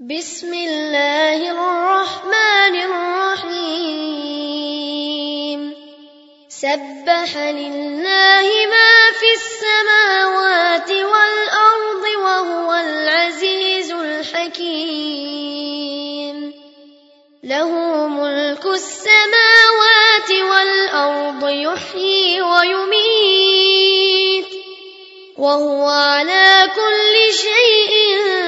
بسم الله الرحمن الرحيم. سبح لله ما في السماوات والأرض وهو العزيز الحكيم. له ملك السماوات والأرض يحيي ويميت. وهو على كل شيء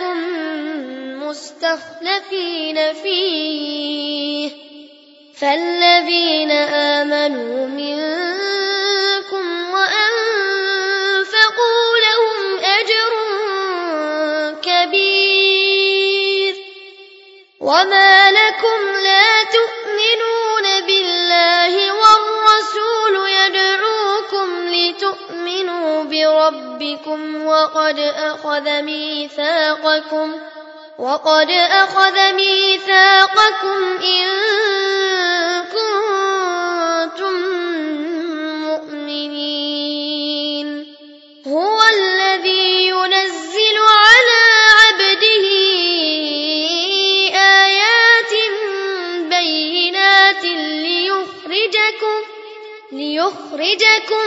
جعلكم مستخلفين فيه فالذين آمنوا منكم وأنفقوا لهم أجر كبير وما لكم بربكم وقد أخذ ميثاقكم وقد أخذ ميثاقكم إن كنتم مؤمنين. هو الذي ينزل على عبده آيات بينات ليخرجكم ليخرجكم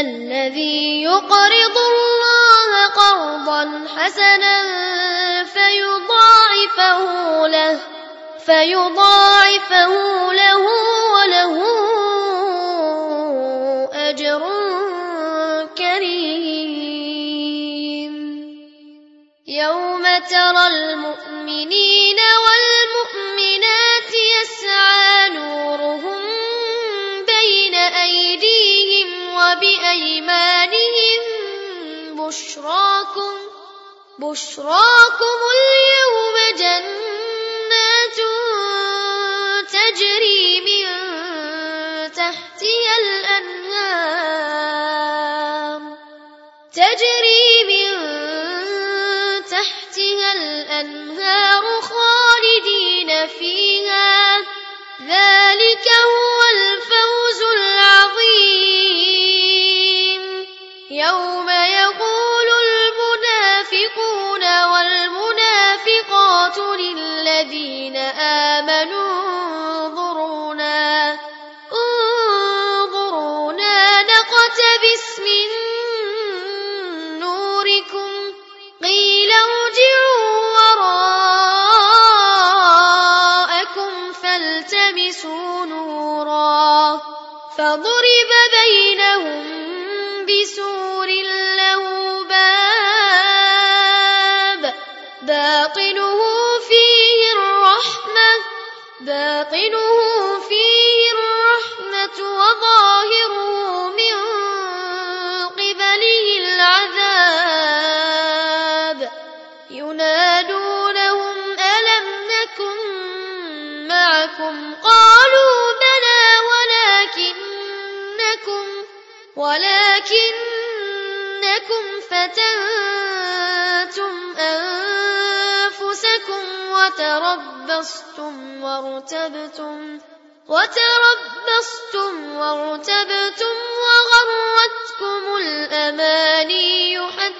الذي يقرض الله قرضا حسنا فيضاعفه له فيضاعفه له وله أجر كريم. يوم ترى المؤمنين بشراكم اليوم جنات تجري من تحتها الأنهار تجري من تحتها الأنهار خالدين فيها ذلك تلتمسوا نورا فضرب بينهم بسور له باب باطنه فيه الرحمة باطنه معكم قالوا بلى ولكنكم ولكنكم فتنتم أنفسكم وتربصتم وارتبتم وتربصتم وارتبتم وغرتكم الأماني حتى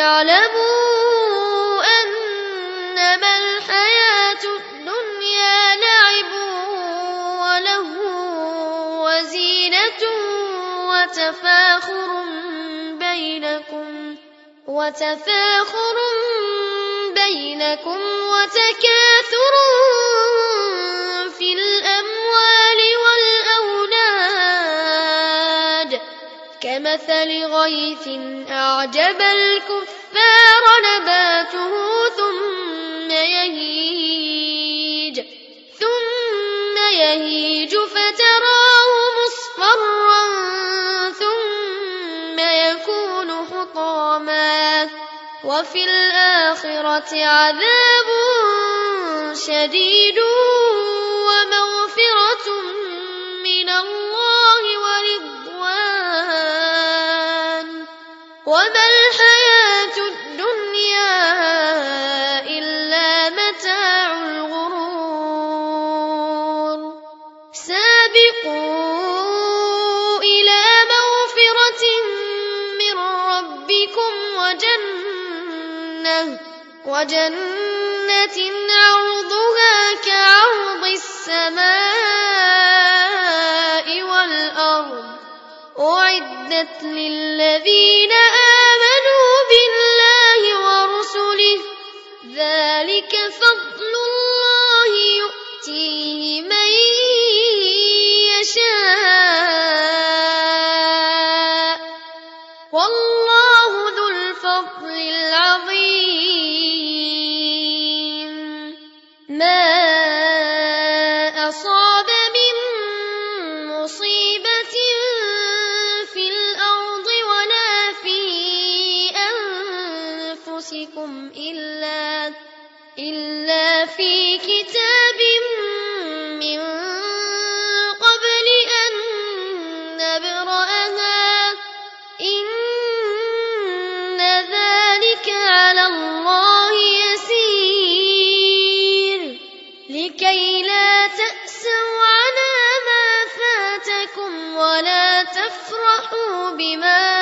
اعلموا أنما الحياة الدنيا لعب وله وزينة وتفاخر بينكم وتفاخر بينكم وتكاثر في الأموال كمثل غيث أعجب الكفار نباته ثم يهيج ثم يهيج فتراه مصفرا ثم يكون حطاما. وفي الآخرة عذاب شديد ومغفرة وما الحياة الدنيا إلا متاع الغرور. سابقوا إلى مغفرة من ربكم وجنة وجنة أعدت للذين آمنوا بالله ورسله ذلك فضل فاتكم ولا تفرحوا بما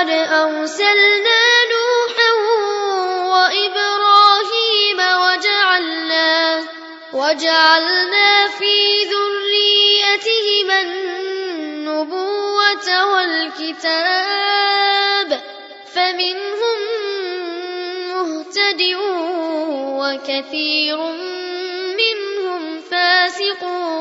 ولقد أرسلنا نوحا وإبراهيم وجعلنا وجعلنا في ذريتهما النبوة والكتاب فمنهم مهتد وكثير منهم فاسقون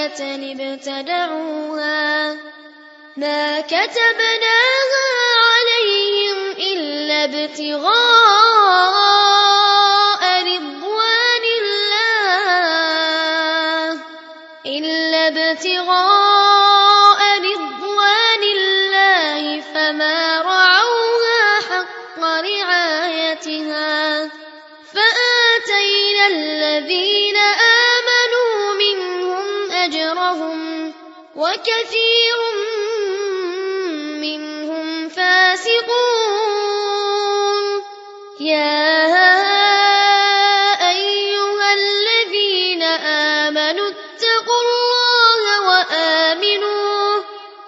ورهبانية ابتدعوها ما كتبناها عليهم إلا ابتغاء أجرهم وكثير منهم فاسقون. يا أيها الذين آمنوا اتقوا الله وآمنوا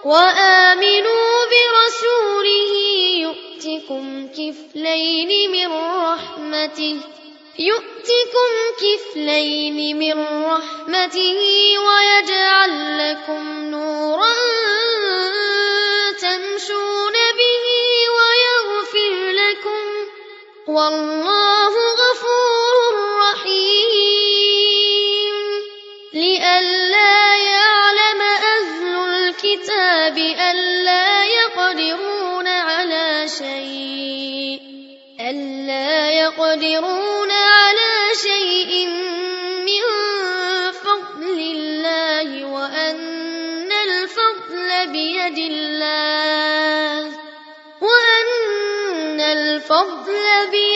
وآمنوا برسوله يؤتكم كفلين من رحمته يؤتكم كفلين من رحمته ويجعل بيد الله وأن الفضل بيد